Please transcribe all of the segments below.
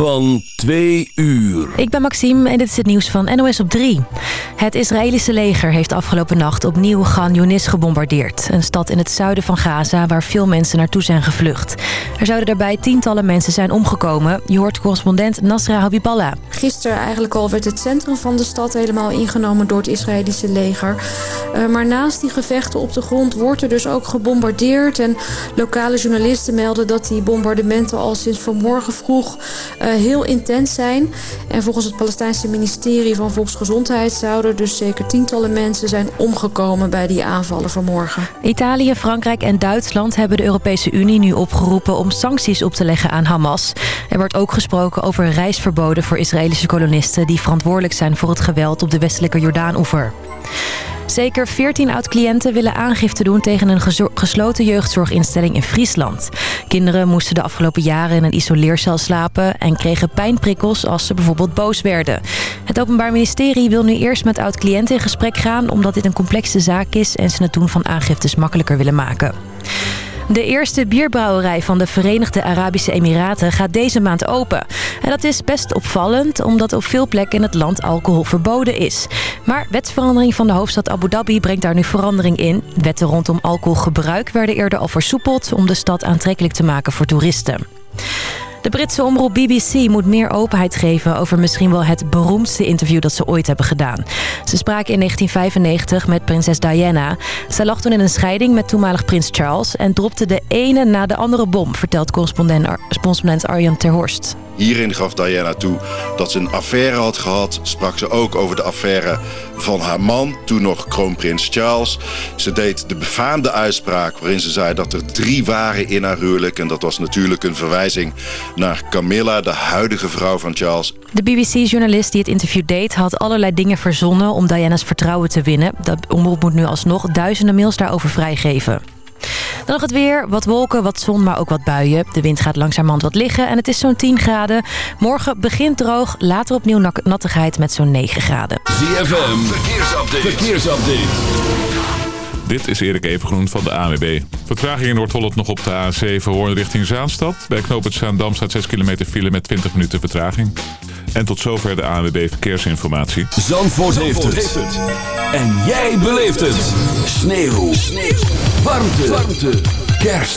van 2 uur. Ik ben Maxime en dit is het nieuws van NOS op 3. Het Israëlische leger heeft afgelopen nacht opnieuw Gan Yunis gebombardeerd. Een stad in het zuiden van Gaza waar veel mensen naartoe zijn gevlucht. Er zouden daarbij tientallen mensen zijn omgekomen. Je hoort correspondent Nasra Habiballah. Gisteren eigenlijk al werd het centrum van de stad helemaal ingenomen door het Israëlische leger. Uh, maar naast die gevechten op de grond wordt er dus ook gebombardeerd. En lokale journalisten melden dat die bombardementen al sinds vanmorgen vroeg uh, heel intens zijn. En volgens het Palestijnse ministerie van Volksgezondheid zouden dus zeker tientallen mensen zijn omgekomen bij die aanvallen vanmorgen. Italië, Frankrijk en Duitsland hebben de Europese Unie nu opgeroepen om sancties op te leggen aan Hamas. Er wordt ook gesproken over reisverboden voor Israëlische kolonisten die verantwoordelijk zijn voor het geweld op de westelijke Jordaan-oever. Zeker 14 oud-cliënten willen aangifte doen tegen een gesloten jeugdzorginstelling in Friesland. Kinderen moesten de afgelopen jaren in een isoleercel slapen... en kregen pijnprikkels als ze bijvoorbeeld boos werden. Het Openbaar Ministerie wil nu eerst met oud-cliënten in gesprek gaan... omdat dit een complexe zaak is en ze het doen van aangiftes makkelijker willen maken. De eerste bierbrouwerij van de Verenigde Arabische Emiraten gaat deze maand open. En dat is best opvallend, omdat op veel plekken in het land alcohol verboden is. Maar wetsverandering van de hoofdstad Abu Dhabi brengt daar nu verandering in. Wetten rondom alcoholgebruik werden eerder al versoepeld om de stad aantrekkelijk te maken voor toeristen. De Britse omroep BBC moet meer openheid geven over misschien wel het beroemdste interview dat ze ooit hebben gedaan. Ze spraken in 1995 met prinses Diana. Zij lag toen in een scheiding met toenmalig prins Charles en dropte de ene na de andere bom, vertelt correspondent, Arjan Terhorst. Hierin gaf Diana toe dat ze een affaire had gehad. Sprak ze ook over de affaire van haar man, toen nog kroonprins Charles. Ze deed de befaamde uitspraak waarin ze zei dat er drie waren in haar huwelijk. En dat was natuurlijk een verwijzing naar Camilla, de huidige vrouw van Charles. De BBC-journalist die het interview deed had allerlei dingen verzonnen om Diana's vertrouwen te winnen. De omroep moet nu alsnog duizenden mails daarover vrijgeven. Dan nog het weer. Wat wolken, wat zon, maar ook wat buien. De wind gaat langzamerhand wat liggen en het is zo'n 10 graden. Morgen begint droog, later opnieuw nattigheid met zo'n 9 graden. ZFM, verkeersupdate. verkeersupdate. Dit is Erik Evengroen van de ANWB. Vertraging in Noord-Holland nog op de A7 Hoorn richting Zaanstad. Bij knooppunt Zaandam staat 6 kilometer file met 20 minuten vertraging. En tot zover de ANWB Verkeersinformatie. Zandvoort, heeft, het. En jij beleeft het. Sneeuw. Sneeuw. Warmte. Warmte. Kerst.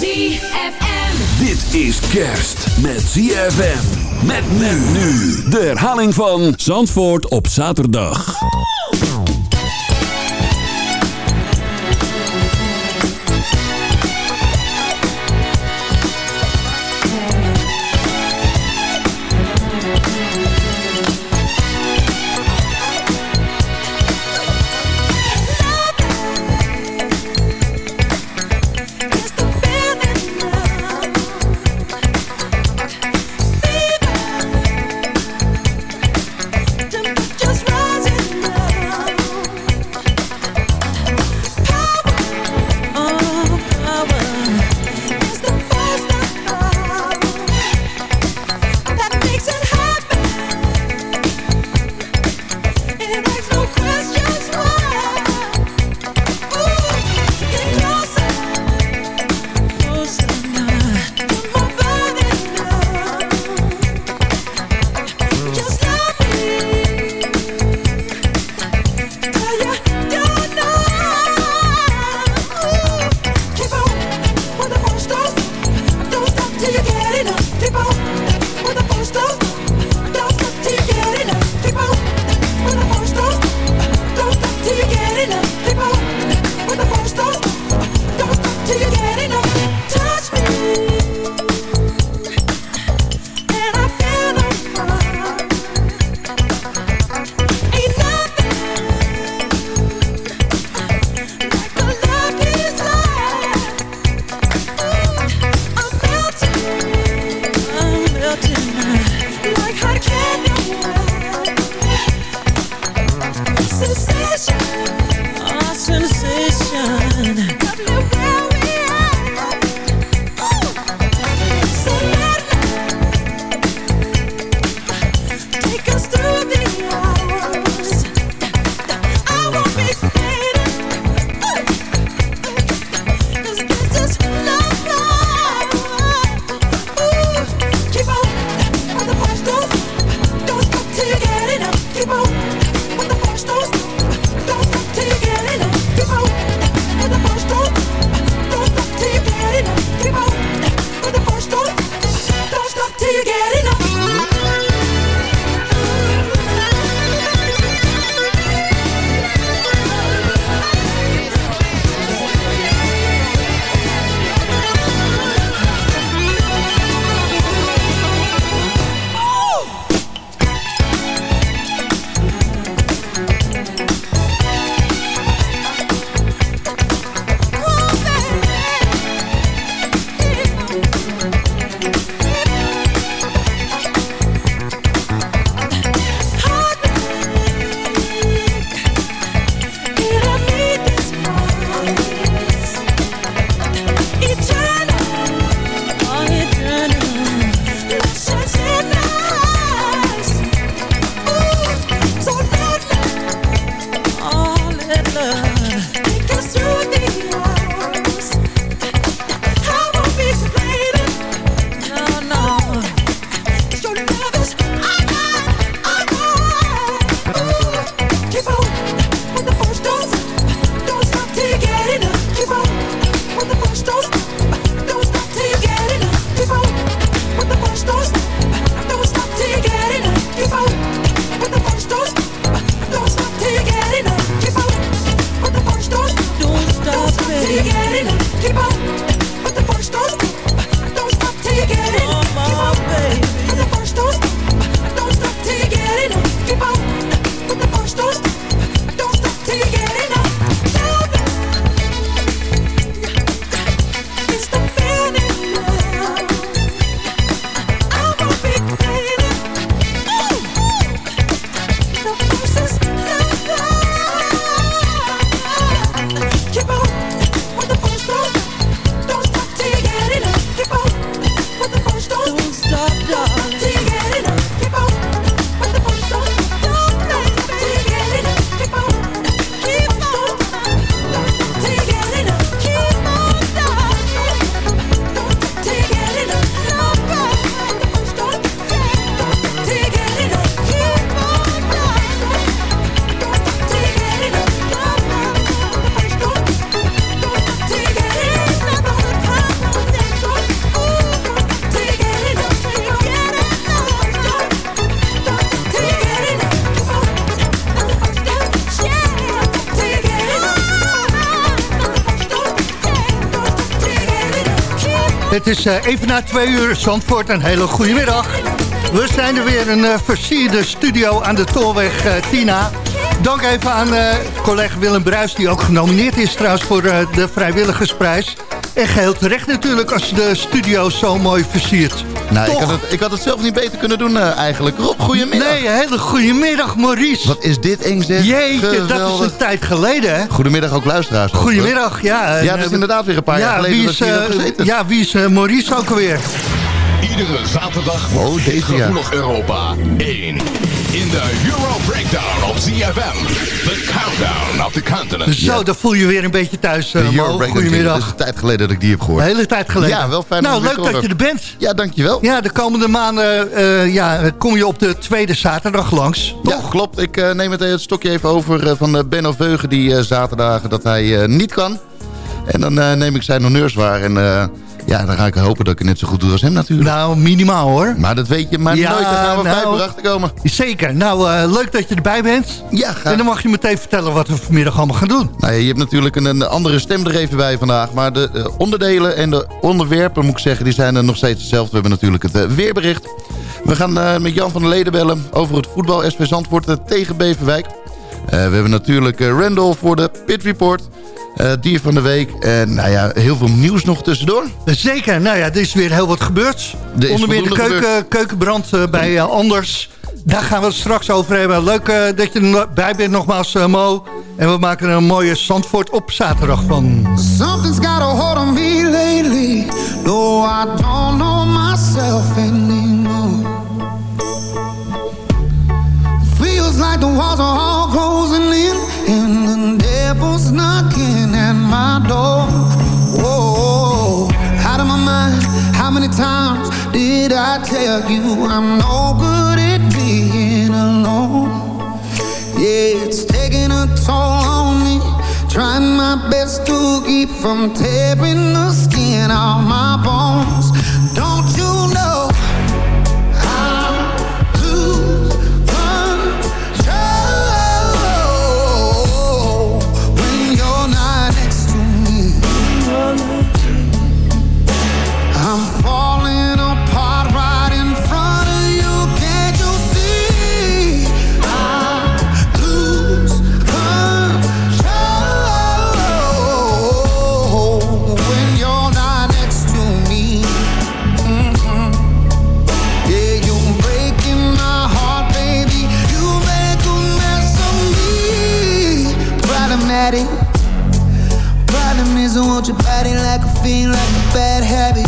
ZFM. Dit is kerst met ZFM. Met men nu. De herhaling van Zandvoort op zaterdag. Het is uh, even na twee uur, Zandvoort. Een hele goede middag. We zijn er weer een uh, versierde studio aan de Tolweg uh, Tina. Dank even aan collega Willem Bruis, die ook genomineerd is trouwens voor de Vrijwilligersprijs. En geheel terecht natuurlijk als de studio zo mooi versiert. Nou, ik had, het, ik had het zelf niet beter kunnen doen uh, eigenlijk. Rob, goedemiddag. Nee, hele goedemiddag Maurice. Wat is dit eng zeg. Jeetje, Geweldig. dat is een tijd geleden hè. Goedemiddag ook luisteraars. Goedemiddag, ja. Ja, dat is inderdaad weer een paar ja, jaar geleden is, uh, Ja, wie is uh, Maurice ook alweer? Iedere zaterdag oh, deze gevoelig Europa 1. In de Euro Breakdown op ZFM. The Countdown of the Continent. Zo, dan voel je weer een beetje thuis, uh, Mo. Goedemiddag. Het is een tijd geleden dat ik die heb gehoord. Een hele tijd geleden. Ja, wel fijn Nou, leuk dat je er bent. Ja, dankjewel. Ja, de komende maanden uh, ja, kom je op de tweede zaterdag langs. Toch? Ja, klopt. Ik uh, neem het, het stokje even over van Benno Veugen die zaterdagen dat hij niet kan. En dan neem ik zijn honneurs waar en ja, dan ga ik hopen dat ik het net zo goed doe als hem natuurlijk. Nou, minimaal hoor. Maar dat weet je maar ja, nooit. Daar gaan we nou, achter komen. Zeker. Nou, uh, leuk dat je erbij bent. Ja, graag. En dan mag je meteen vertellen wat we vanmiddag allemaal gaan doen. Nou ja, je hebt natuurlijk een, een andere stem er even bij vandaag. Maar de uh, onderdelen en de onderwerpen, moet ik zeggen, die zijn er nog steeds hetzelfde. We hebben natuurlijk het uh, weerbericht. We gaan met Jan van der Leden bellen over het voetbal SV Zandvoort tegen Beverwijk. we hebben natuurlijk Randall voor de Pit Report. Uh, dier van de week. En nou ja, heel veel nieuws nog tussendoor. Zeker. Nou ja, er is weer heel wat gebeurd. Onder meer de keuken, keukenbrand uh, bij uh, Anders. Daar gaan we het straks over hebben. Leuk dat je erbij bent nogmaals, Mo. En we maken er een mooie Zandvoort op zaterdag van. Something's got a hold on me lately. No, I don't know myself anymore. Feels like the walls are all closing in. And the devil's knocking. My door. Whoa, out of my mind. How many times did I tell you I'm no good at being alone? Yeah, it's taking a toll on me. Trying my best to keep from tearing the skin off my bones. hold your body like a fiend, like a bad habit.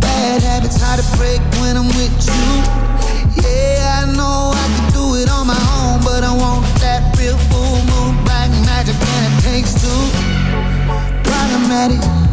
Bad habits hard to break when I'm with you. Yeah, I know I can do it on my own, but I want that real full moon, black magic, and it takes two. Problematic.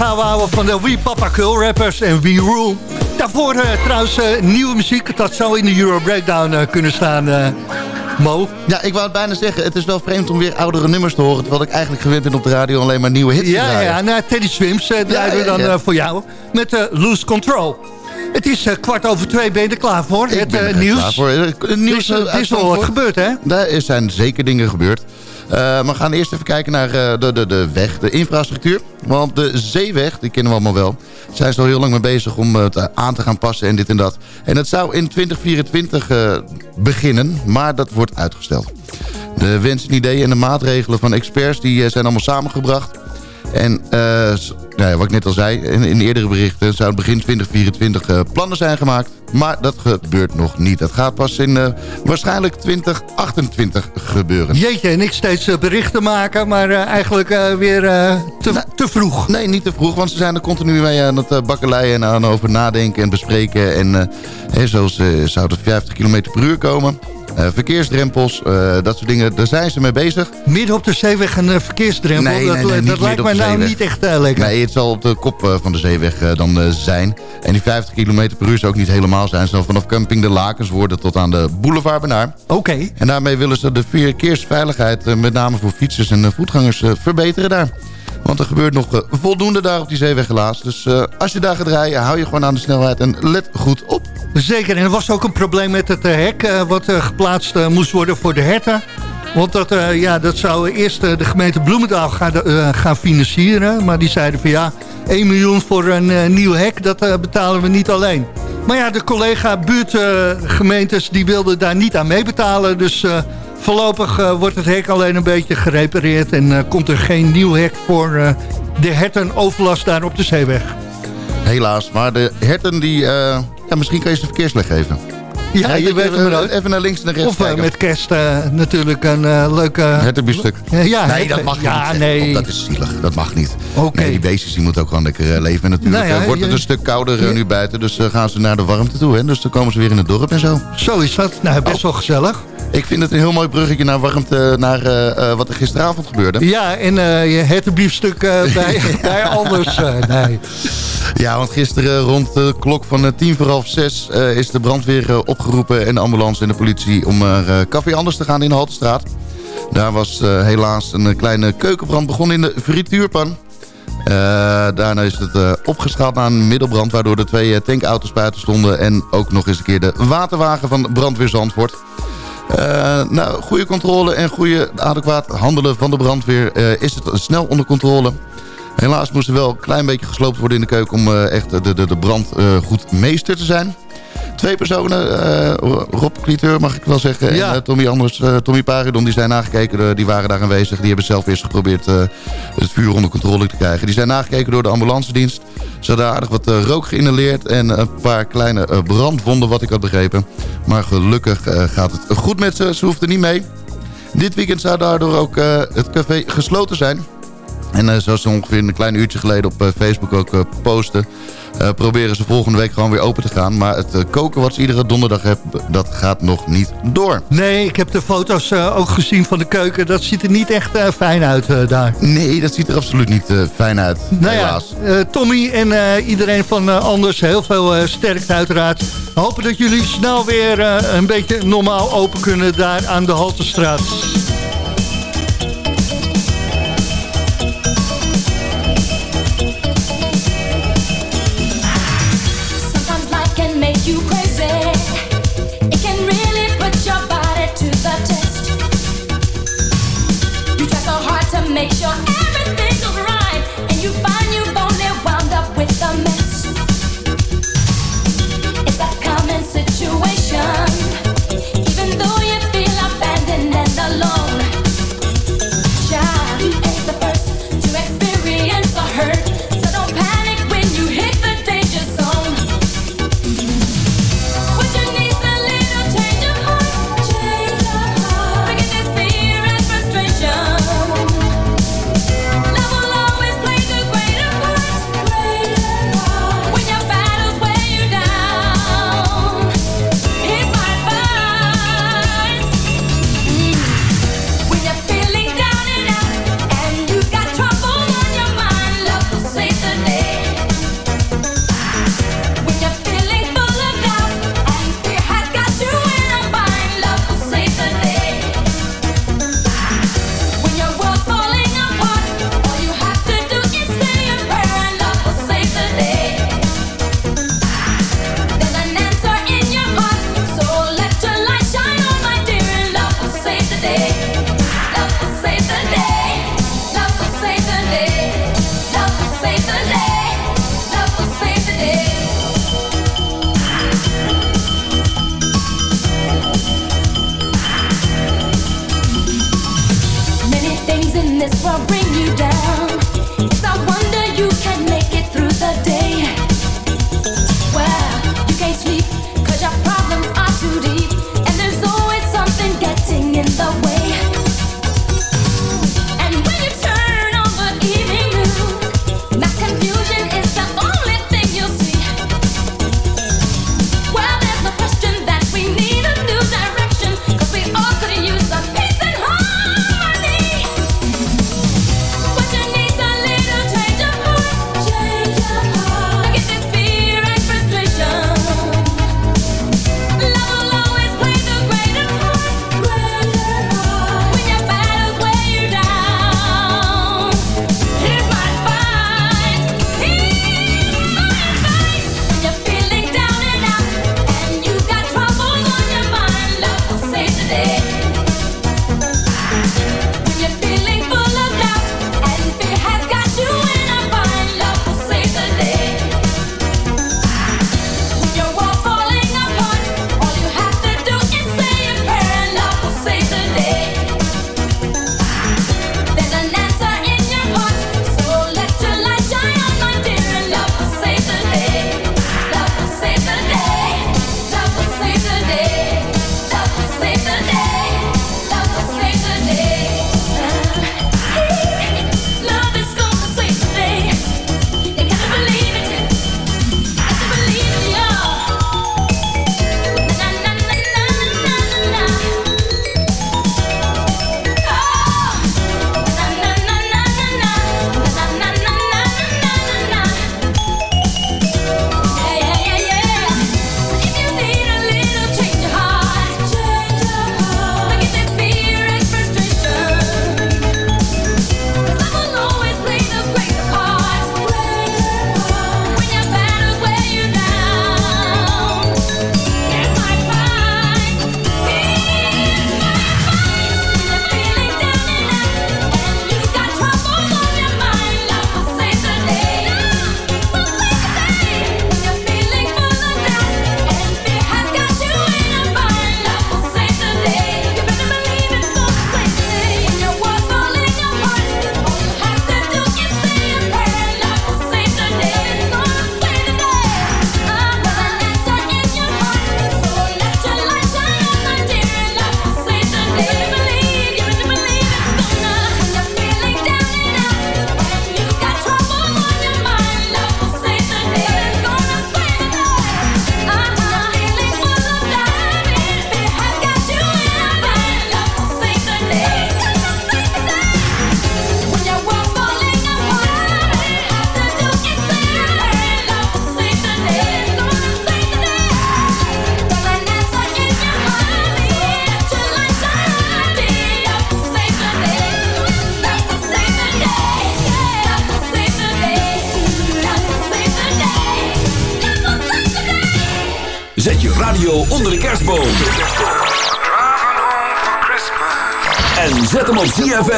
Lekkere gauw van de We Papa Cool Rappers en We Rule. Daarvoor uh, trouwens uh, nieuwe muziek. Dat zou in de Euro Breakdown uh, kunnen staan, Mo. Ja, ik wou het bijna zeggen. Het is wel vreemd om weer oudere nummers te horen. Terwijl ik eigenlijk gewend ben op de radio alleen maar nieuwe hits ja, te Ja, nou, Teddy Swims draaien ja, we dan ja. voor jou. Met Loose Control. Het is kwart over twee, ben je er klaar voor? Ik het nieuws. klaar voor. Het nieuws er is wel wat gebeurd, hè? Daar zijn zeker dingen gebeurd. Uh, we gaan eerst even kijken naar uh, de, de, de weg, de infrastructuur. Want de zeeweg, die kennen we allemaal wel... zijn ze al heel lang mee bezig om het aan te gaan passen en dit en dat. En het zou in 2024 uh, beginnen, maar dat wordt uitgesteld. De wensen, ideeën en de maatregelen van experts die, zijn allemaal samengebracht. En nou ja, wat ik net al zei, in, in eerdere berichten... zou begin 2024 plannen zijn gemaakt. Maar dat gebeurt nog niet. Dat gaat pas in uh, waarschijnlijk 2028 gebeuren. Jeetje, en ik steeds uh, berichten maken, maar uh, eigenlijk weer te, nou, te, vroeg. Nee, niet te vroeg, want ze zijn er continu mee aan het bakkeleien en aan over nadenken en bespreken. En hey, zoals zou het 50 km per uur komen. Uh, verkeersdrempels, uh, dat soort dingen, daar zijn ze mee bezig. Midden op de zeeweg een uh, verkeersdrempel, nee, dat, nee, dat lijkt mij nou niet echt lekker. Nee, het zal op de kop van de zeeweg dan zijn. En die 50 km per uur zou ook niet helemaal zijn. Ze zal vanaf camping De Lakens worden tot aan de boulevard Benaar. Oké. Okay. En daarmee willen ze de verkeersveiligheid, met name voor fietsers en voetgangers, verbeteren daar. Want er gebeurt nog uh, voldoende daar op die zeeweg helaas. Dus uh, als je daar gaat rijden, hou je gewoon aan de snelheid en let goed op. Zeker, en er was ook een probleem met het uh, hek... wat geplaatst moest worden voor de herten. Want dat, eh, ja, dat zou eerst de gemeente Bloemendaal gaan, gaan financieren. Maar die zeiden van ja, 1 miljoen voor een nieuw hek, dat betalen we niet alleen. Maar ja, de collega buurtgemeentes die wilden daar niet aan meebetalen. Dus voorlopig wordt het hek alleen een beetje gerepareerd. En komt er geen nieuw hek voor de hertenoverlast daar op de zeeweg. Helaas, maar de herten die... ja, misschien kan je ze verkeersleg geven. Ja, je weet even, even naar links en naar rechts Of uh, met kerst uh, natuurlijk een uh, leuke... Hertenbiefstuk. ja, nee, dat mag ja, niet. Nee. Dat is zielig. Dat mag niet. Okay. Nee, die beestjes die moeten ook gewoon lekker leven. natuurlijk nou ja, wordt het een stuk kouder nu buiten. Dus gaan ze naar de warmte toe. Hè? Dus dan komen ze weer in het dorp en zo. Zo is dat. Nou, best oh. wel gezellig. Ik vind het een heel mooi bruggetje naar warmte, naar uh, wat er gisteravond gebeurde. Ja, en uh, je hertenbiefstuk uh, bij, bij anders. nee. Ja, want gisteren rond de klok van tien voor half zes is de brandweer opgeroepen en de ambulance en de politie om naar Café Anders te gaan in de Haltestraat. Daar was helaas een kleine keukenbrand begonnen in de frituurpan. daarna is het opgeschaald naar een middelbrand... waardoor de twee tankauto's buiten stonden... en ook nog eens een keer de waterwagen van brandweer Zandvoort. Uh, nou, goede controle en goede adequaat handelen van de brandweer uh, is het snel onder controle. Helaas moest er wel een klein beetje gesloopt worden in de keuken om uh, echt de, de, de brand goed meester te zijn. Twee personen, Rob Klieteur mag ik wel zeggen, ja. en Tommy Anders, Tommy Paridon, die zijn nagekeken, die waren daar aanwezig. Die hebben zelf eerst geprobeerd het vuur onder controle te krijgen. Die zijn nagekeken door de ambulance dienst. Ze hadden aardig wat rook geïnhaleerd en een paar kleine brandwonden, wat ik had begrepen. Maar gelukkig gaat het goed met ze. Ze hoefden niet mee. Dit weekend zou daardoor ook het café gesloten zijn. En zoals ze ongeveer een klein uurtje geleden op Facebook ook posten... Uh, proberen ze volgende week gewoon weer open te gaan. Maar het koken wat ze iedere donderdag hebben, dat gaat nog niet door. Nee, ik heb de foto's ook gezien van de keuken. Dat ziet er niet echt fijn uit daar. Nee, dat ziet er absoluut niet fijn uit, nou helaas. Ja, Tommy en iedereen van Anders, heel veel sterkte uiteraard. Hopen dat jullie snel weer een beetje normaal open kunnen daar aan de Haltestraat.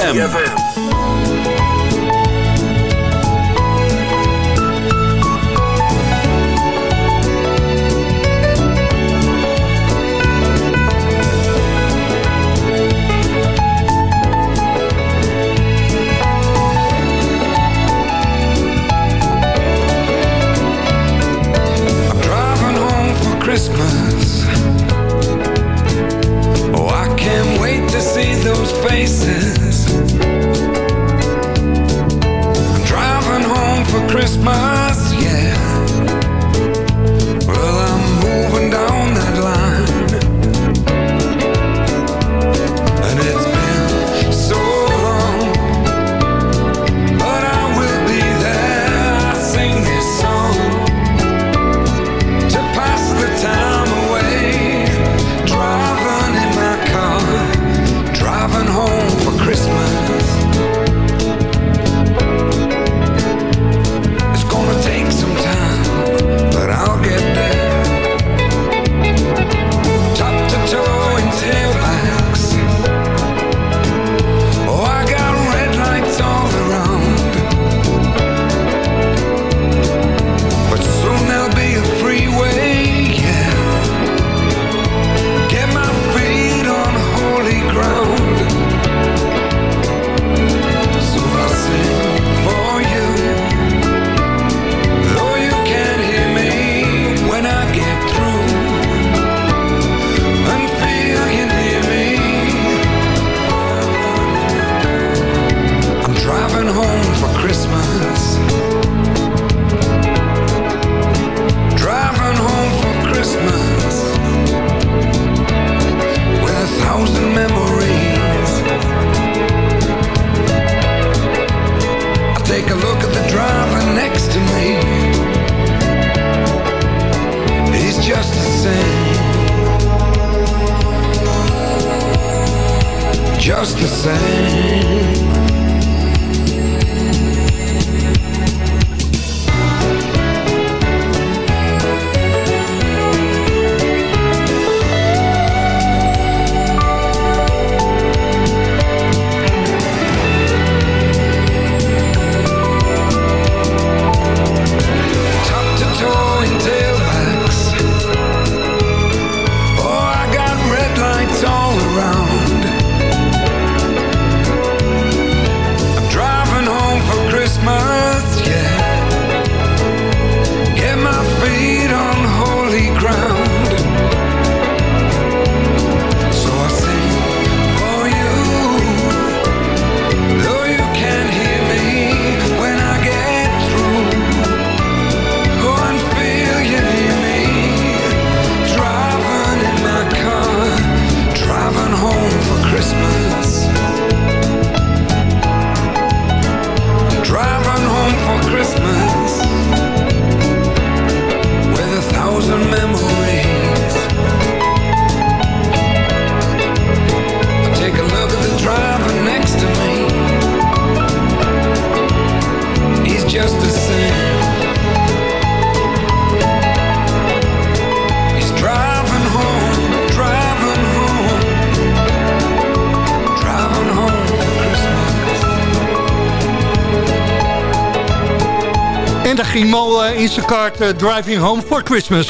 ZFM. Kart eh, Driving Home for Christmas.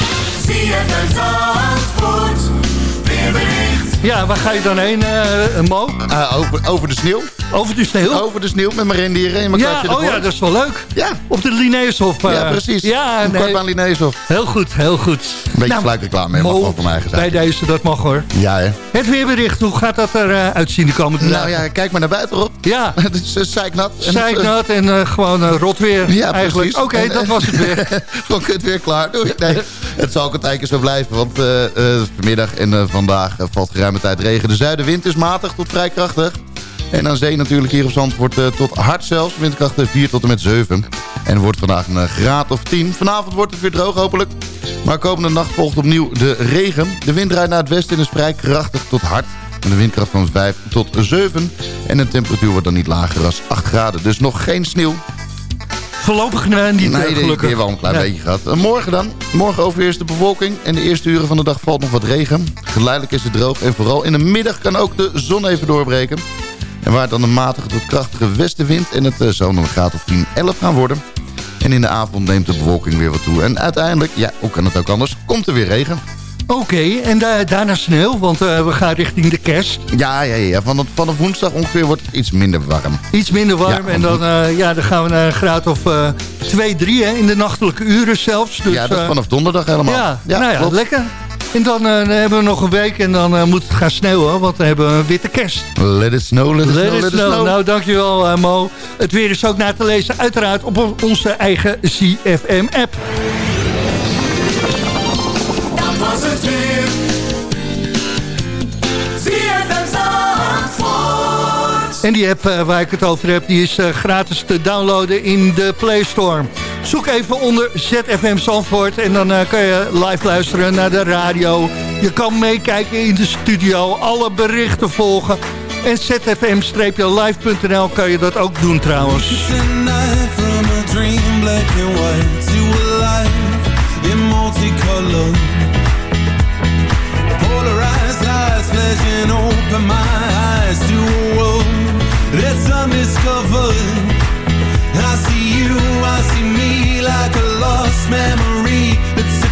Ja, waar ga je dan heen, eh, Mo? Ah, over, over de sneeuw. Over de sneeuw? Over de sneeuw met mijn rendieren en mijn Ja, katje oh ervoor. ja, dat is wel leuk. Ja. Op de Linnaeushof. eh, Ja, precies. Ja, Een nee. kortbaan Linnaeushof. Heel goed, heel goed. Een beetje Nou, mag Mo, wel van mij gezegd. Bij deze, dat mag hoor. Ja, hè. Het weerbericht, hoe gaat dat eruit uitzien de komende Nou dagen? ja, kijk maar naar buiten, Rob. Ja. Het is uh, zeiknat. Eh, Zeiknat en eh, gewoon eh, rot weer Ja, eigenlijk. precies. Oké, dat eh, was het weer. Gewoon kut weer klaar. Doei. Nee, het zal ook een tijdje zo blijven. Want eh, eh, vanmiddag en eh, vandaag valt geruime tijd regen. De zuidenwind is matig tot vrij krachtig. En aan zee natuurlijk hier op Zandvoort uh, tot hard zelfs. Windkrachten 4 tot en met 7. En wordt vandaag een graad of 10. Vanavond wordt het weer droog hopelijk. Maar komende nacht volgt opnieuw de regen. De wind draait naar het westen en is vrij krachtig tot hard. Met een windkracht van 5 tot 7. En de temperatuur wordt dan niet lager dan 8 graden. Dus nog geen sneeuw. Voorlopig uh, niet, nee, uh, gelukkig. Nee, wel een klein beetje gehad. Uh, morgen dan. Morgen overheerst de bewolking. En de eerste uren van de dag valt nog wat regen. Geleidelijk is het droog. En vooral in de middag kan ook de zon even doorbreken. En waar het dan een matige tot krachtige westenwind... en het uh, zo nog een graad of 10, 11 gaan worden. En in de avond neemt de bewolking weer wat toe. En uiteindelijk, ja, hoe kan het ook anders, komt er weer regen. Oké, okay, en da daarna sneeuw, want uh, we gaan richting de kerst. Ja, ja, ja. Vanaf, vanaf woensdag ongeveer wordt het iets minder warm. Iets minder warm ja, en dan, uh, ja, dan gaan we naar een graad of uh, 2, 3 hè, in de nachtelijke uren zelfs. Dus, ja, dat is vanaf donderdag helemaal. Ja, ja nou ja, klopt. lekker. En dan, dan, hebben we nog een week en dan moet het gaan sneeuwen, want dan hebben we een witte kerst. Let it snow, let it, let snow, it let it snow. snow. Nou, dankjewel Mo. Het weer is ook na te lezen, uiteraard op onze eigen CFM-app. Dat was het weer. En die app uh, waar ik het over heb, die is uh, gratis te downloaden in de Play Store. Zoek even onder ZFM Zandvoort en dan uh, kan je live luisteren naar de radio. Je kan meekijken in de studio, alle berichten volgen. En zfm-live.nl kan je dat ook doen trouwens. Open my eyes to a world that's undiscovered. I see you, I see me like a lost memory that's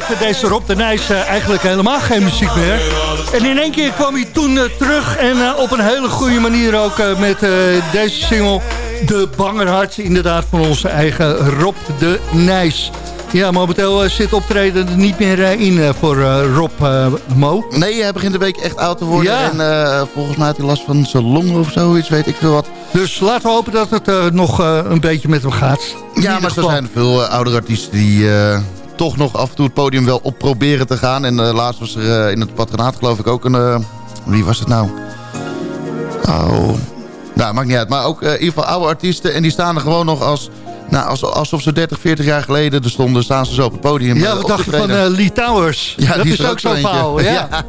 maakte deze Rob de Nijs eh, eigenlijk helemaal geen muziek meer. En in één keer kwam hij toen eh, terug en eh, op een hele goede manier ook met deze single... De Bangerhart, inderdaad van onze eigen Rob de Nijs. Ja, momenteel zit optreden niet meer in voor Rob Mo. Nee, hij begint de week echt oud te worden. Ja. En volgens mij had hij last van zijn longen of zoiets, weet ik veel wat. Dus laten we hopen dat het nog een beetje met hem gaat. Ja, maar er zijn veel oudere artiesten die toch nog af en toe het podium wel op proberen te gaan. En eh, laatst was er eh, in het patronaat geloof ik ook een... eh, wie was het nou? Oh... Nou, maakt niet uit. Maar ook in ieder geval oude artiesten. En die staan er gewoon nog als... Nou, als, alsof ze 30, 40 jaar geleden er stonden, staan ze zo op het podium. Ja, eh, wat op dacht je van eh, Lee Towers? Ja, dat die is, ook ook zo zo'n verhaal. Ja. Ja,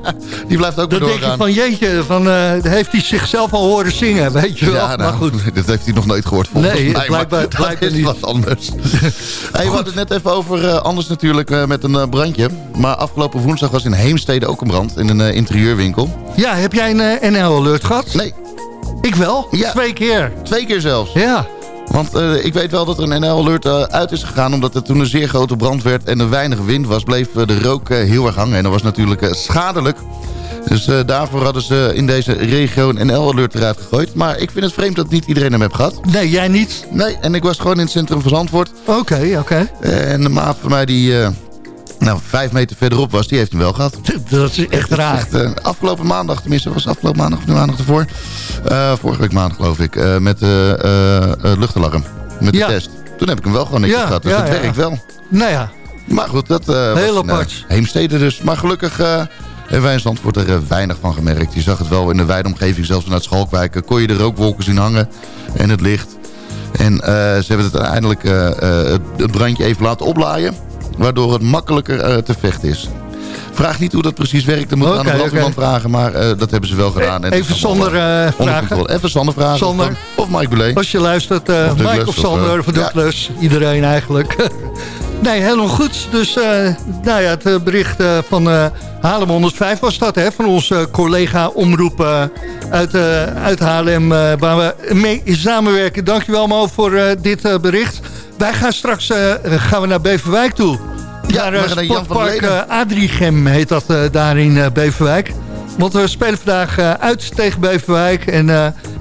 die blijft ook Dan maar denk je doorgaan. van jeetje, van, eh, heeft hij zichzelf al horen zingen, weet je wel. Ja, maar nou, goed. dat heeft hij nog nooit gehoord volgens Nee, mij. blijkbaar- maar dat blijkbaar is niet. wat anders. hey, we hadden het net even over eh, anders natuurlijk eh, met een eh, brandje. Maar afgelopen woensdag was in Heemstede ook een brand in een eh, interieurwinkel. Ja, heb jij een eh, NL-alert gehad? Nee, Ik wel, Ja. twee keer. twee keer zelfs. Ja, Want eh, ik weet wel dat er een NL-alert eh, uit is gegaan... omdat er toen een zeer grote brand werd en er weinig wind was... bleef eh, de rook heel erg hangen. En dat was natuurlijk schadelijk. Dus daarvoor hadden ze in deze regio een NL-alert eruit gegooid. Maar ik vind het vreemd dat niet iedereen hem heeft gehad. nee, jij niet? Nee, en ik was gewoon in het centrum van Zandvoort. Oké, oké. En de maat van mij die... nou, vijf meter verderop was, die heeft hem wel gehad. Dat is echt raar. Echt, eh, afgelopen maandag, tenminste, was het afgelopen maandag of de maandag ervoor. Eh, vorige week maandag geloof ik, eh, met de eh, luchtalarm. Met Ja. de test. Toen heb ik hem wel gewoon Ja, gehad, dus ja, het ja. werkt wel. Nou ja, Maar goed, dat Heel was apart. Heemstede dus. Maar gelukkig hebben wij in Zandvoort er weinig van gemerkt. Je zag het wel in de wijde omgeving, zelfs vanuit Schalkwijk... kon je de rookwolken zien hangen en het licht. En ze hebben het uiteindelijk het brandje even laten oplaaien... waardoor het makkelijker te vechten is. Vraag niet hoe dat precies werkt. Dan moet okay, aan de brandweerman okay. vragen. Maar uh, dat hebben ze wel gedaan. En even zonder uh, vragen. Even zonder vragen. Of, of Mike Boulet. Als je luistert, uh, of Mike of Sander of, of Douglas. Iedereen eigenlijk. nee, helemaal goed. Dus nou ja, het bericht van Haarlem 105 was dat. Hè, van onze collega Omroep uit, uit Haarlem. waar we mee samenwerken. Dankjewel Mo voor dit bericht. Wij gaan straks gaan we naar Beverwijk toe. Ja, naar Sportpark uh, Adrichem heet dat uh, daar in uh, Beverwijk. Want we spelen vandaag uit tegen Beverwijk. En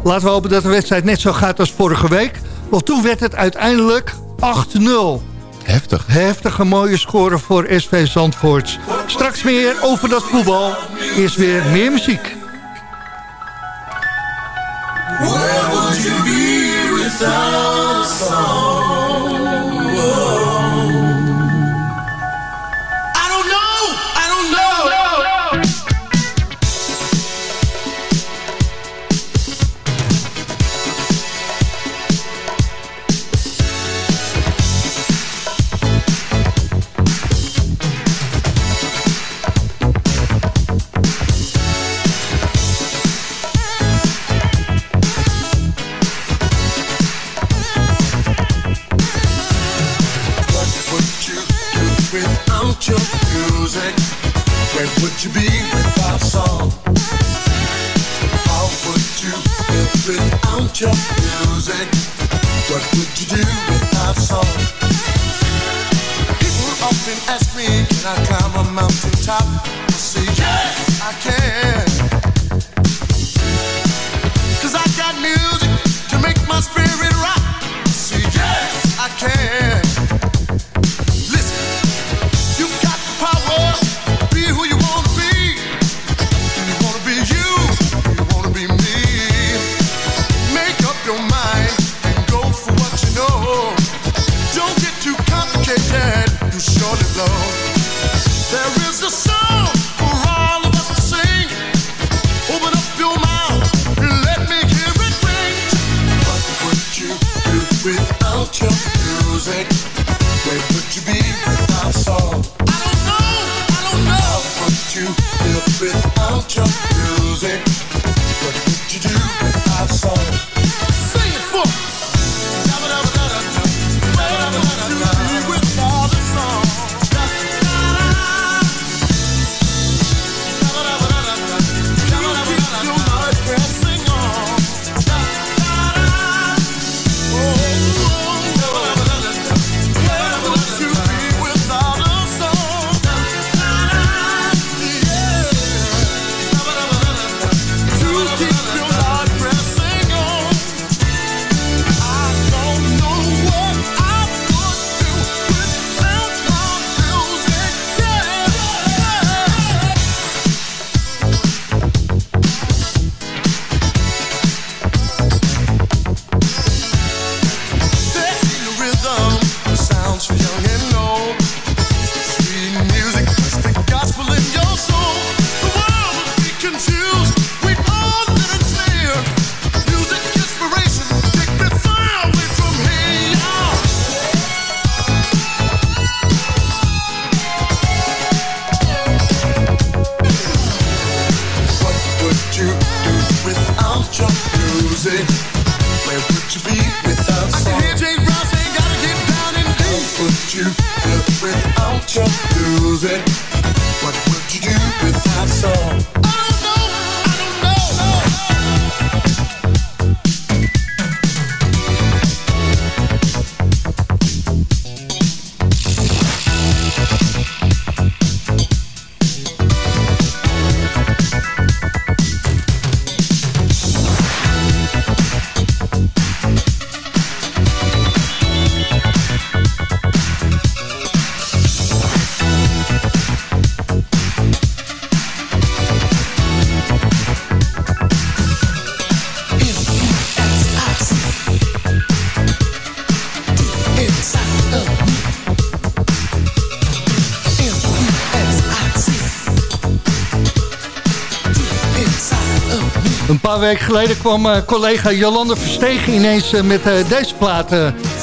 laten we hopen dat de wedstrijd net zo gaat als vorige week. Want toen werd het uiteindelijk 8-0. Heftig. Heftige mooie score voor SV Zandvoort. Straks meer over dat voetbal. Eerst weer meer muziek. Where would you be without paar weken geleden kwam uh, collega Jolande Verstegen ineens uh, met uh, deze plaat.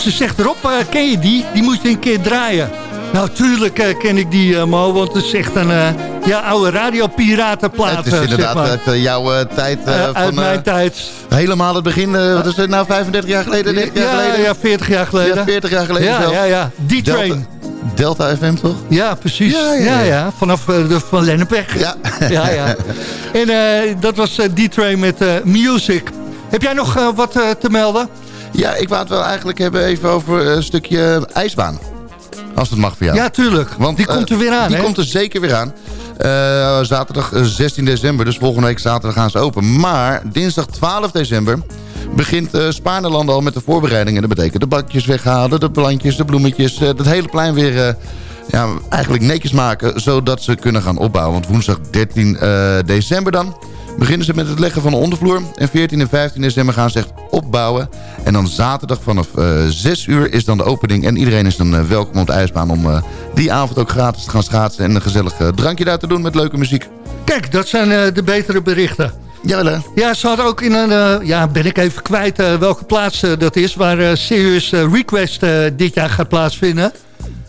ze zegt erop, ken je die? Die moet je een keer draaien. Nou, tuurlijk ken ik die, Mo, want het is echt een ja, oude radiopiratenplaat. Het is inderdaad uit jouw tijd. uit van, mijn tijd. Helemaal het begin, wat is het nou, 35 jaar geleden, 30 jaar ja, geleden? Ja, 40 jaar geleden. Ja, 40 jaar geleden Ja, zelf. ja, ja. D-Train. Delta FM, toch? Ja, precies. Ja, ja, ja. ja. Vanaf de Van Lennepweg. Ja. ja, ja. En uh, dat was uh, D-Train met Music. Heb jij nog wat te melden? Ja, ik wou het wel eigenlijk hebben even over een stukje ijsbaan. Als het mag voor jou. Ja, tuurlijk. Want die komt er weer aan, Die komt er zeker weer aan. zaterdag 16 december, dus volgende week zaterdag gaan ze open. Maar dinsdag 12 december begint uh, al met de voorbereidingen. Dat betekent de bakjes weghalen, de plantjes, de bloemetjes. Het hele plein weer uh, ja, eigenlijk netjes maken, zodat ze kunnen gaan opbouwen. Want woensdag 13 december dan beginnen ze met het leggen van de ondervloer. En 14 en 15 december gaan ze echt opbouwen. En dan zaterdag vanaf 6 uur is dan de opening. En iedereen is dan welkom op de ijsbaan om die avond ook gratis te gaan schaatsen. En een gezellig drankje daar te doen met leuke muziek. Kijk, dat zijn de betere berichten. Ja, ja, ze hadden ook in een... Uh, ja, ben ik even kwijt uh, welke plaats uh, dat is... waar Serious Request dit jaar gaat plaatsvinden.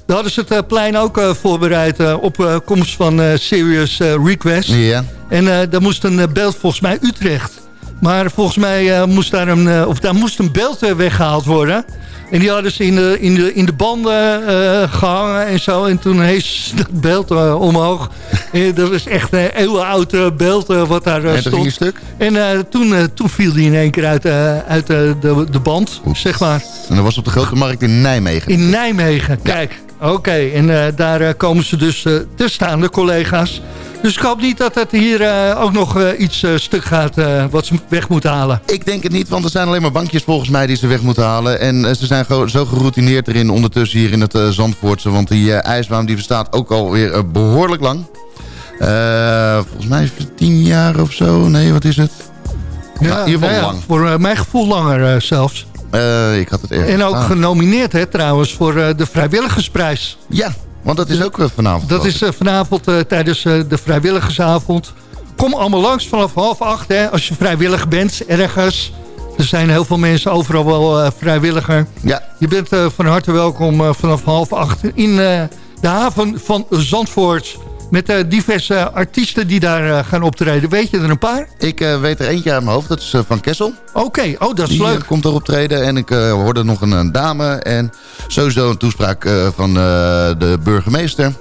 Daar hadden ze het plein ook voorbereid op komst van Serious Request. Ja. En daar moest een beeld, volgens mij Utrecht... Maar volgens mij moest daar een, of daar moest een beeld weggehaald worden. En die hadden ze in de, in de, in de banden uh, gehangen en zo. En toen hees dat beeld uh, omhoog. en dat was echt een eeuwenoud beeld wat daar en stond. ging een stuk? En toen, toen viel die in één keer uit, uit de, de band, Oeps. zeg maar. En dat was op de Grote Markt in Nijmegen. In Nijmegen, kijk. Ja. Oké, okay. en daar komen ze dus te staan, de collega's. Dus ik hoop niet dat het hier uh, ook nog uh, iets uh, stuk gaat wat ze weg moeten halen. Ik denk het niet, want er zijn alleen maar bankjes volgens mij die ze weg moeten halen. En ze zijn zo geroutineerd erin ondertussen hier in het Zandvoortse. Want die ijsbaan die bestaat ook alweer behoorlijk lang. volgens mij tien jaar of zo. Nee, wat is het? Ja, nou, in ieder geval lang. Voor mijn gevoel langer zelfs. ik had het ergens En ook genomineerd hè, trouwens voor de vrijwilligersprijs. Ja, want dat is ook vanavond. Dat is vanavond uh, tijdens uh, de vrijwilligersavond. Kom allemaal langs vanaf half acht hè, als je vrijwillig bent ergens. Er zijn heel veel mensen overal wel uh, vrijwilliger. Ja. Je bent van harte welkom vanaf half acht in de haven van Zandvoort. Met uh, diverse artiesten die daar uh, gaan optreden. Weet je er een paar? Ik uh, weet er eentje uit mijn hoofd. Dat is Van Kessel. Oké, okay. oh dat is die, leuk. komt er optreden. En ik hoorde nog een, een, dame. En sowieso een toespraak van de burgemeester.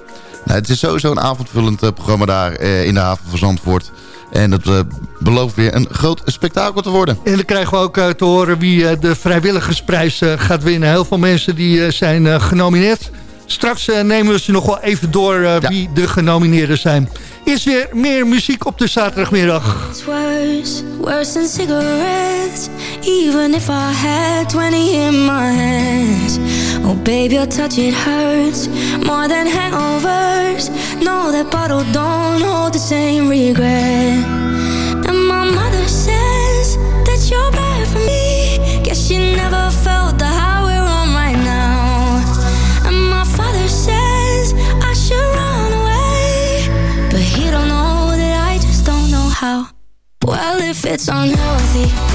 Nou, het is sowieso een avondvullend programma daar in de haven van Zandvoort. En dat uh, belooft weer een groot spektakel te worden. En dan krijgen we ook uh, te horen wie uh, de vrijwilligersprijs gaat winnen. Heel veel mensen die zijn genomineerd. Straks uh, nemen we ze nog wel even door uh, ja. wie de genomineerden zijn. Is weer meer muziek op de zaterdagmiddag. It's worse, worse than cigarettes. Even if I had 20 in my hands. Oh baby, your touch it hurts. More than hangovers. No, that bottle don't hold the same regret. It's unhealthy,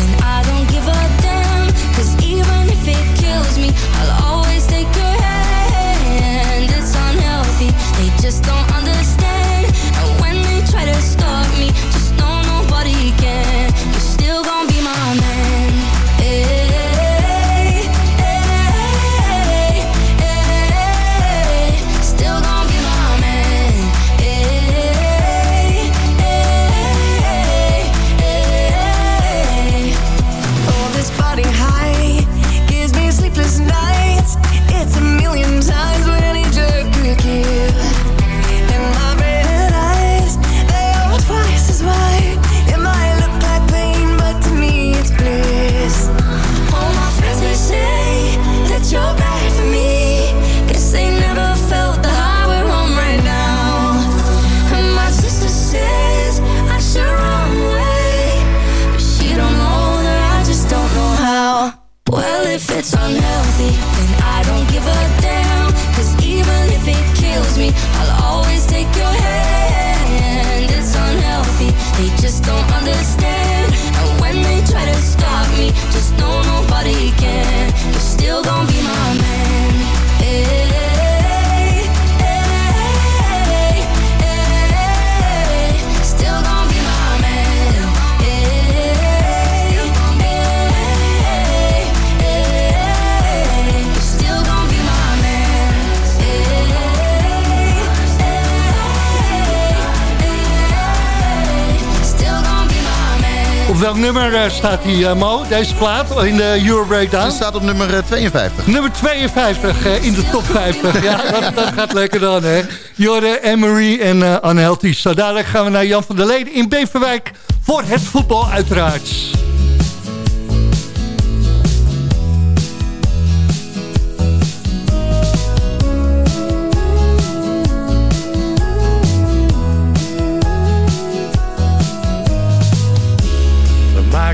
welk nummer staat die, Mo, deze plaat, in de Euro Breakdown? Staat op nummer 52. Nummer 52 in de top 50. ja, dat, dat, gaat lekker dan, hè. Jorde, Emery en uh, Unhealthy. Zo dadelijk gaan we naar Jan van der Leden in Beverwijk voor het voetbal uiteraard.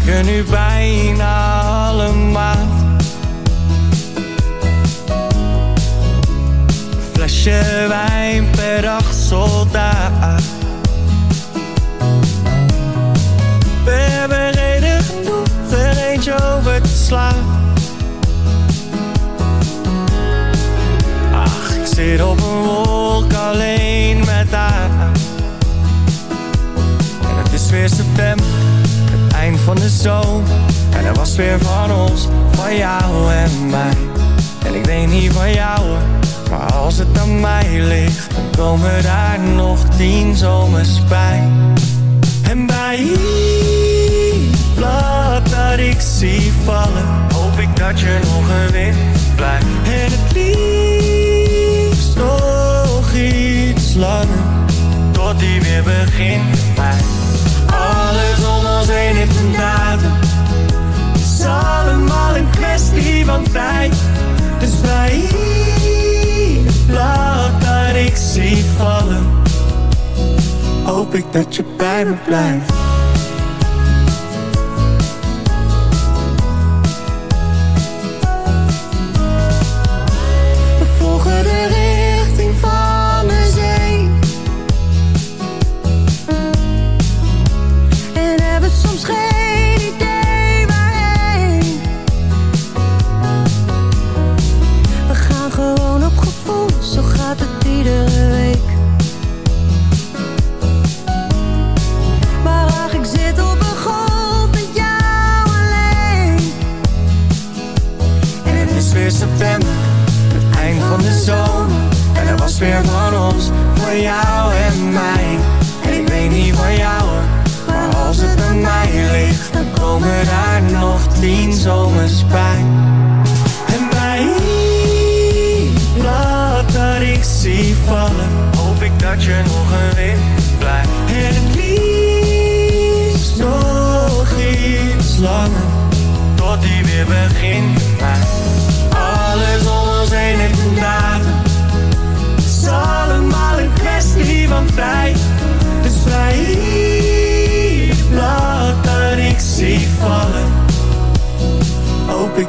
Maken nu bijna allemaal. Flesje wijn per dag soldaat. We hebben reden genoeg er eentje over te slaan. Ach, ik zit op een wolk alleen met haar. En het is weer september En er was weer van ons, van jou en mij. En ik weet niet van jou Maar als het aan mij ligt Dan komen daar nog tien zomers bij. En bij ieder blad dat ik zie vallen Hoop ik dat je nog een wind blijft. En het liefst nog iets langer Tot die weer begint bij heen heeft een. Het is allemaal een kwestie van tijd. Dus bij ieder blad dat ik zie vallen, hoop ik dat je bij me blijft.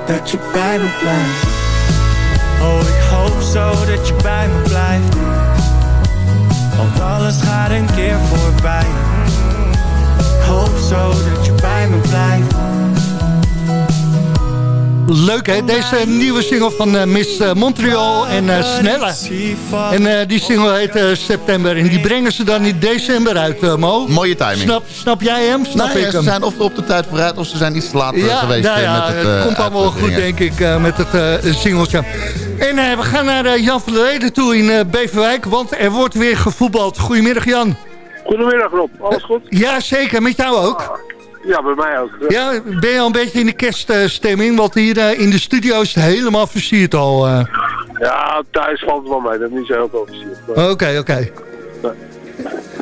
Ik dat je bij me blijft. Oh, ik hoop zo dat je bij me blijft. Want alles gaat een keer voorbij. Hoop zo dat je bij me blijft Leuk hè, deze nieuwe single van uh, Miss uh, Montreal en uh, Snelle. En die single heet September. En die brengen ze dan in december uit, Mo. Mooie timing. Snap, snap jij hem? Snap nou, ik ja, hem? Ze zijn of op de tijd vooruit of ze zijn iets te laat ja, geweest nou ja, met het het komt allemaal wel goed denk ik met het singeltje. En we gaan naar Jan van der Leden toe in Beverwijk, want er wordt weer gevoetbald. Goedemiddag Jan. Goedemiddag Rob, alles goed? Ja, zeker. Met jou ook? Ja, bij mij ook. Ja, ben je al een beetje in de kerststemming? Want hier uh, in de studio is het helemaal versierd al. Uh. Ja, thuis valt het wel mee. Dat is niet zo heel veel versierd. Oké, oké. Okay. Nee.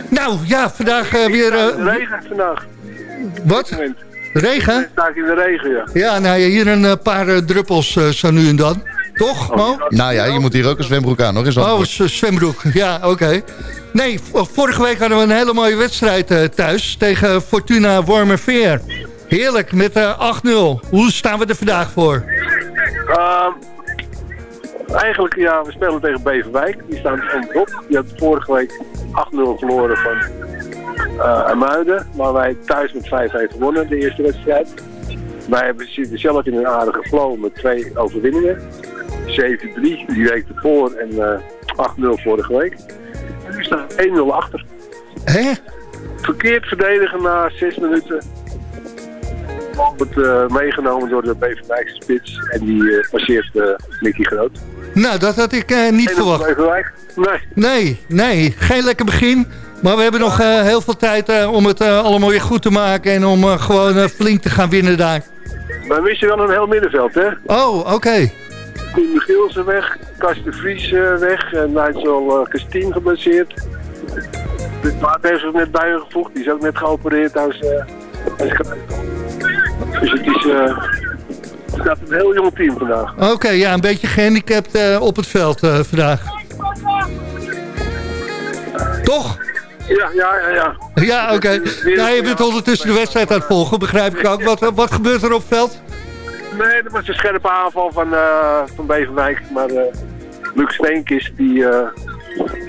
Nou, ja, vandaag uh, weer... regen vandaag. Wat? Regen? Sta ik in de regen, ja. Ja, nou hier een paar druppels zo nu en dan. Toch, Mo? Oh, nou ja, je moet hier ook een zwembroek aan, nog eens Oh, zwembroek. Ja, oké. Okay. Nee, vorige week hadden we een hele mooie wedstrijd uh, thuis tegen Fortuna Wormerveer. Heerlijk, met uh, 8-0. Hoe staan we er vandaag voor? Uh, eigenlijk, ja, we spelen tegen Beverwijk. Die staan onderop. Die had vorige week 8-0 verloren van uh, Amuiden. Maar wij thuis met 5-1 gewonnen, de eerste wedstrijd. Wij hebben zitten zelf in een aardige flow met twee overwinningen. 7-3 die week ervoor en uh, 8-0 vorige week. En nu staan 1-0 achter. Hè? Verkeerd verdedigen na 6 minuten. Wordt uh, meegenomen door de Beverwijkse spits. En die uh, passeert Mickey Groot. Nou, dat had ik niet verwacht. Nee. Nee, nee, geen lekker begin. Maar we hebben nog uh, heel veel tijd uh, om het allemaal weer goed te maken... en om gewoon flink te gaan winnen daar. Maar missen wel een heel middenveld, hè? Oh, oké. Okay. Koen Michielsen weg, Kast de Vries weg... en Nigel Christine geblesseerd. De Maat heeft zich net bijgevoegd. Die is ook net geopereerd als, als Dus het is... Het staat een heel jong team vandaag. Oké, ja, een beetje gehandicapt uh, op het veld uh, vandaag. Toch? Ja, ja, ja. Ja, ja oké. Okay. Ja, je bent ondertussen de wedstrijd aan het volgen, begrijp ik ook. Wat, wat gebeurt er op het veld? Nee, dat was een scherpe aanval van, uh, van Beverwijk. Maar uh, Luc Steenkist, die uh,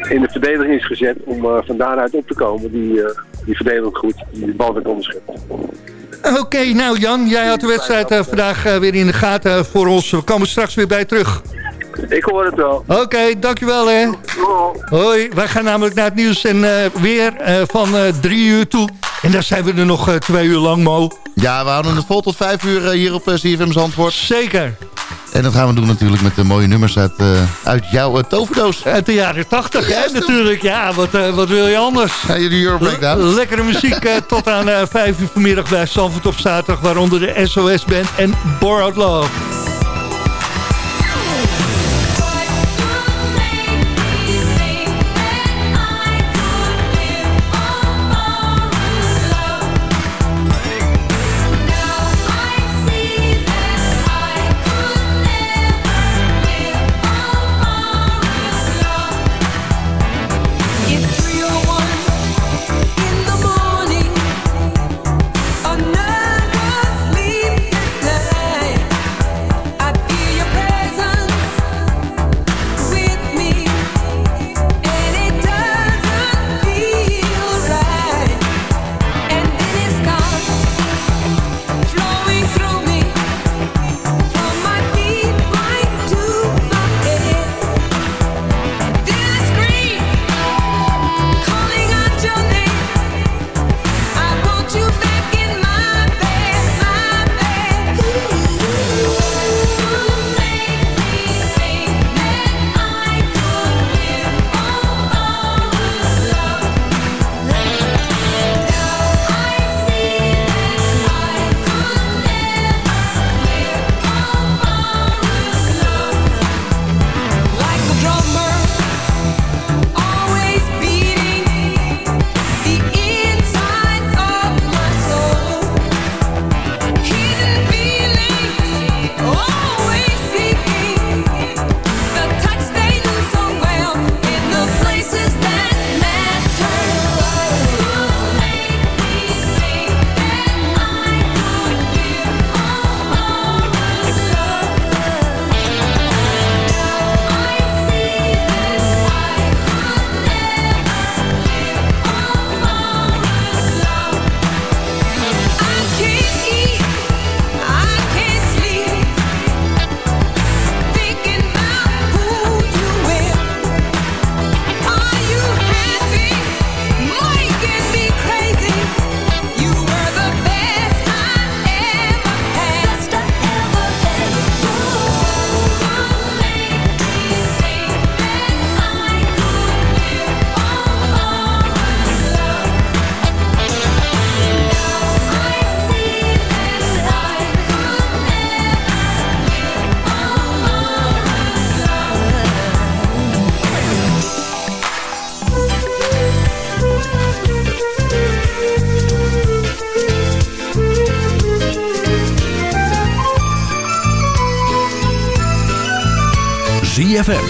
in de verdediging is gezet om van daaruit op te komen, die, die verdedigt goed. Die bal werd onderschept. Oké, nou Jan, jij had de wedstrijd vandaag weer in de gaten voor ons. We komen straks weer bij terug. Ik hoor het wel. Oké, okay, dankjewel hè. Hoi, wij gaan namelijk naar het nieuws en uh, weer van drie uur toe. En daar zijn we er nog twee uur lang, Mo. Ja, we houden het vol tot vijf uur hier op CFM Zandvoort. Zeker. En dat gaan we doen natuurlijk met de mooie nummers uit, uh, uit jouw uh, toverdoos. Uit de jaren 80, ja, hè, natuurlijk. Ja, wat, uh, wat wil je anders? Ja, de Euro Breakdown. Le lekkere muziek tot aan 5 uur vanmiddag bij Zandvoort op zaterdag. Waaronder de SOS Band en Borrowed Love.